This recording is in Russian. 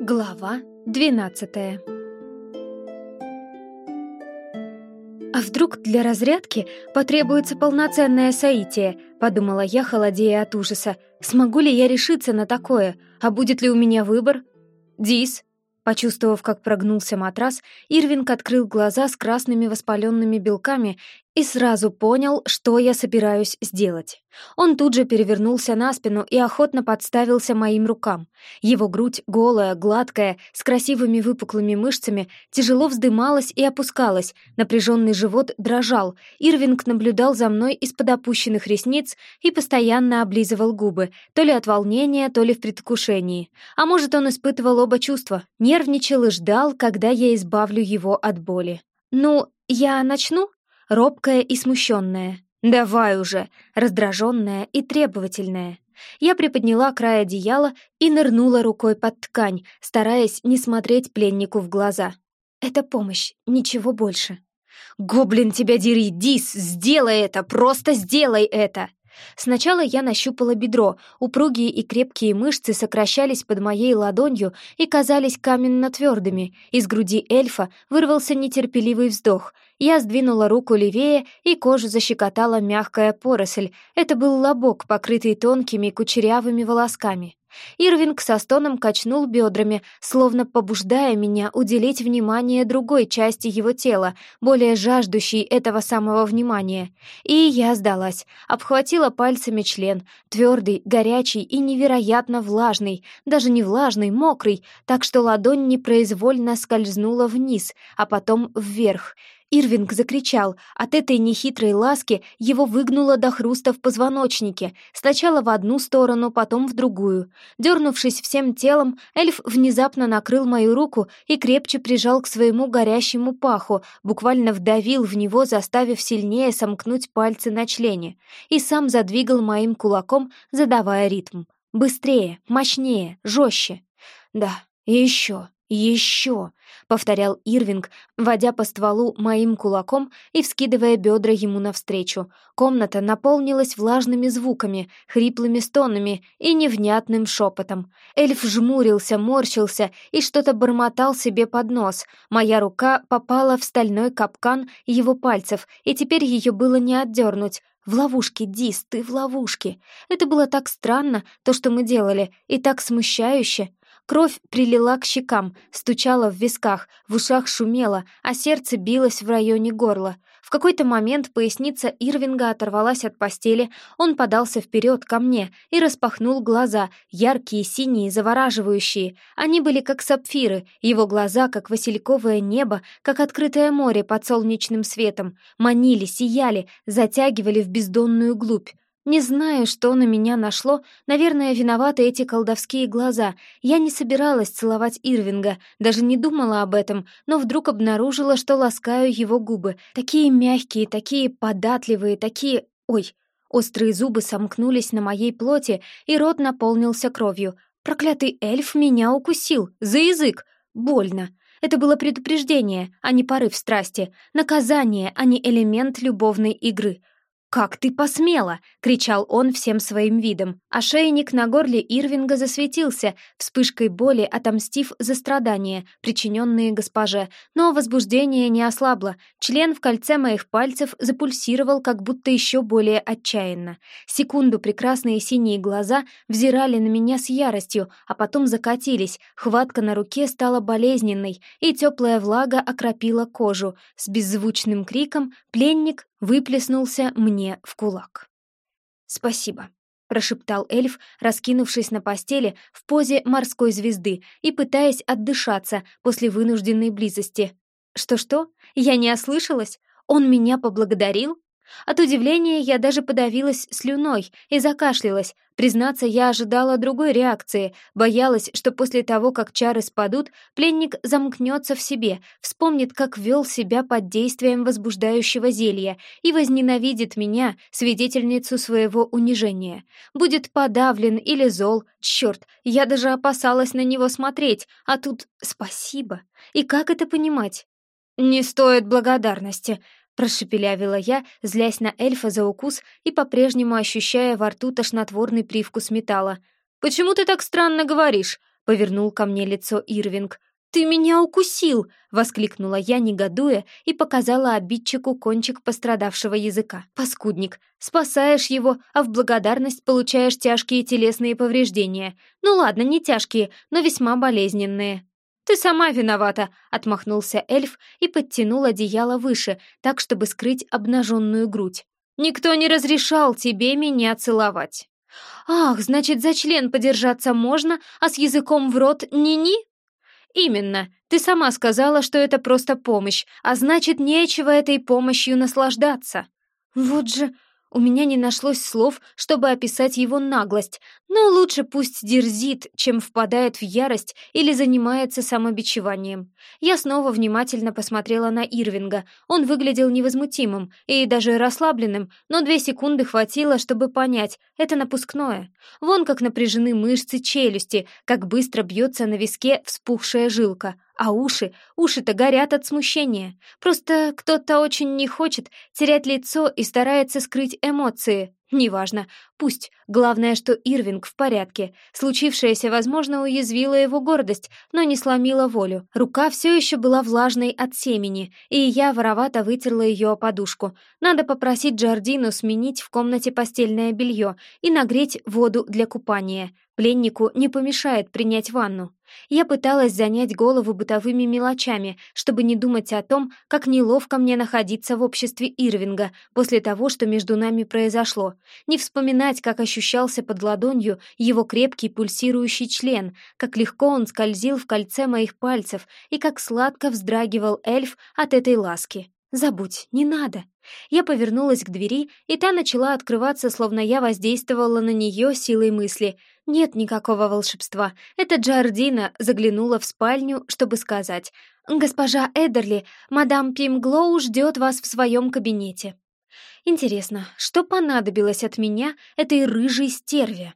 Глава двенадцатая «А вдруг для разрядки потребуется полноценное соитие?» — подумала я, холодея от ужаса. «Смогу ли я решиться на такое? А будет ли у меня выбор?» «Дис!» Почувствовав, как прогнулся матрас, Ирвинг открыл глаза с красными воспаленными белками и сразу понял, что я собираюсь сделать. Он тут же перевернулся на спину и охотно подставился моим рукам. Его грудь, голая, гладкая, с красивыми выпуклыми мышцами, тяжело вздымалась и опускалась, напряженный живот дрожал. Ирвинг наблюдал за мной из-под опущенных ресниц и постоянно облизывал губы, то ли от волнения, то ли в предвкушении. А может, он испытывал оба чувства, нервничал и ждал, когда я избавлю его от боли. «Ну, я начну?» Робкая и смущенная. «Давай уже!» — раздраженная и требовательная. Я приподняла край одеяла и нырнула рукой под ткань, стараясь не смотреть пленнику в глаза. «Это помощь, ничего больше». «Гоблин тебя дери, Дис! Сделай это! Просто сделай это!» Сначала я нащупала бедро, упругие и крепкие мышцы сокращались под моей ладонью и казались каменно-твердыми. Из груди эльфа вырвался нетерпеливый вздох. Я сдвинула руку левее, и кожу защекотала мягкая поросль. Это был лобок, покрытый тонкими кучерявыми волосками. Ирвинг со стоном качнул бедрами, словно побуждая меня уделить внимание другой части его тела, более жаждущей этого самого внимания. И я сдалась, обхватила пальцами член, твердый, горячий и невероятно влажный, даже не влажный, мокрый, так что ладонь непроизвольно скользнула вниз, а потом вверх — Ирвинг закричал. От этой нехитрой ласки его выгнуло до хруста в позвоночнике, сначала в одну сторону, потом в другую. Дернувшись всем телом, эльф внезапно накрыл мою руку и крепче прижал к своему горящему паху, буквально вдавил в него, заставив сильнее сомкнуть пальцы на члене, и сам задвигал моим кулаком, задавая ритм. Быстрее, мощнее, жестче. Да, и еще. «Еще!» — повторял Ирвинг, водя по стволу моим кулаком и вскидывая бедра ему навстречу. Комната наполнилась влажными звуками, хриплыми стонами и невнятным шепотом. Эльф жмурился, морщился и что-то бормотал себе под нос. Моя рука попала в стальной капкан его пальцев, и теперь ее было не отдернуть. В ловушке, Дис, ты в ловушке. Это было так странно, то, что мы делали, и так смущающе. Кровь прилила к щекам, стучала в висках, в ушах шумело, а сердце билось в районе горла. В какой-то момент поясница Ирвинга оторвалась от постели, он подался вперед ко мне и распахнул глаза, яркие, синие, завораживающие. Они были как сапфиры, его глаза, как васильковое небо, как открытое море под солнечным светом, манили, сияли, затягивали в бездонную глубь. Не знаю, что на меня нашло, наверное, виноваты эти колдовские глаза. Я не собиралась целовать Ирвинга, даже не думала об этом, но вдруг обнаружила, что ласкаю его губы. Такие мягкие, такие податливые, такие... Ой, острые зубы сомкнулись на моей плоти, и рот наполнился кровью. Проклятый эльф меня укусил, за язык. Больно. Это было предупреждение, а не порыв страсти, наказание, а не элемент любовной игры. «Как ты посмела!» — кричал он всем своим видом. Ошейник на горле Ирвинга засветился, вспышкой боли отомстив за страдания, причиненные госпоже. Но возбуждение не ослабло. Член в кольце моих пальцев запульсировал, как будто еще более отчаянно. Секунду прекрасные синие глаза взирали на меня с яростью, а потом закатились. Хватка на руке стала болезненной, и теплая влага окропила кожу. С беззвучным криком пленник выплеснулся мне в кулак. «Спасибо», — прошептал эльф, раскинувшись на постели в позе морской звезды и пытаясь отдышаться после вынужденной близости. «Что-что? Я не ослышалась? Он меня поблагодарил?» От удивления я даже подавилась слюной и закашлялась. Признаться, я ожидала другой реакции, боялась, что после того, как чары спадут, пленник замкнется в себе, вспомнит, как вел себя под действием возбуждающего зелья и возненавидит меня, свидетельницу своего унижения. Будет подавлен или зол. Черт, я даже опасалась на него смотреть, а тут спасибо. И как это понимать? «Не стоит благодарности», Прошепелявила я, злясь на эльфа за укус и по-прежнему ощущая во рту тошнотворный привкус металла. «Почему ты так странно говоришь?» — повернул ко мне лицо Ирвинг. «Ты меня укусил!» — воскликнула я, негодуя, и показала обидчику кончик пострадавшего языка. «Паскудник! Спасаешь его, а в благодарность получаешь тяжкие телесные повреждения. Ну ладно, не тяжкие, но весьма болезненные». «Ты сама виновата!» — отмахнулся эльф и подтянул одеяло выше, так, чтобы скрыть обнаженную грудь. «Никто не разрешал тебе меня целовать!» «Ах, значит, за член подержаться можно, а с языком в рот ни-ни?» «Именно. Ты сама сказала, что это просто помощь, а значит, нечего этой помощью наслаждаться». «Вот же...» У меня не нашлось слов, чтобы описать его наглость, но лучше пусть дерзит, чем впадает в ярость или занимается самобичеванием. Я снова внимательно посмотрела на Ирвинга. Он выглядел невозмутимым и даже расслабленным, но две секунды хватило, чтобы понять, это напускное. Вон как напряжены мышцы челюсти, как быстро бьется на виске вспухшая жилка. А уши, уши-то горят от смущения. Просто кто-то очень не хочет терять лицо и старается скрыть эмоции. Неважно, пусть. Главное, что Ирвинг в порядке. Случившееся, возможно, уязвило его гордость, но не сломило волю. Рука все еще была влажной от семени, и я воровато вытерла ее о подушку. Надо попросить Джардину сменить в комнате постельное белье и нагреть воду для купания. Пленнику не помешает принять ванну. Я пыталась занять голову бытовыми мелочами, чтобы не думать о том, как неловко мне находиться в обществе Ирвинга после того, что между нами произошло, не вспоминать, как ощущался под ладонью его крепкий пульсирующий член, как легко он скользил в кольце моих пальцев и как сладко вздрагивал эльф от этой ласки. «Забудь, не надо». Я повернулась к двери, и та начала открываться, словно я воздействовала на нее силой мысли. Нет никакого волшебства. Это Джардина заглянула в спальню, чтобы сказать «Госпожа Эдерли, мадам Пимглоу ждет вас в своем кабинете». Интересно, что понадобилось от меня этой рыжей стерве?